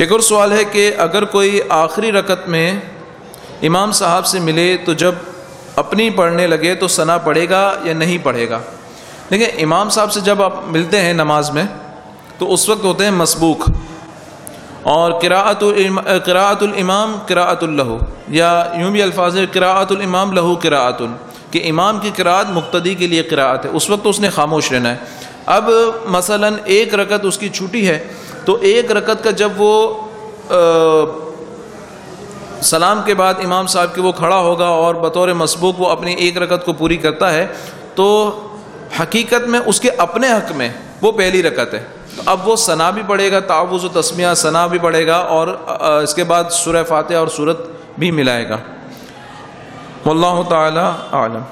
ایک اور سوال ہے کہ اگر کوئی آخری رکت میں امام صاحب سے ملے تو جب اپنی پڑھنے لگے تو ثنا پڑھے گا یا نہیں پڑھے گا؟ دیکھیں، امام صاحب سے جب آپ ملتے ہیں نماز میں تو اس وقت ہوتے ہیں مسبوق اور قراءت قراءت الامام قراءت اللہ یا یوں بھی الفاظ ہے قراءت الامام لہو قراءت، کہ امام کی قراءت مقتدی کے لیے قراءت ہے۔ اس وقت تو اس نے خاموش رہنا ہے۔ اب مثلا ایک رکت اس کی چھوٹی ہے، تو ایک رکت کا جب وہ سلام کے بعد امام صاحب کے وہ کھڑا ہوگا اور بطور مسبوق وہ اپنی ایک رکت کو پوری کرتا ہے، تو حقیقت میں اس کے اپنے حق میں وہ پہلی رکت ہے۔ تو اب وہ ثنا بھی پڑھے گا تعوض و تسمیہ ثنا بھی پڑھے گا اور اس کے بعد سورہ فاتحہ اور صورت بھی ملائے گا۔ واللہ تعالی عالم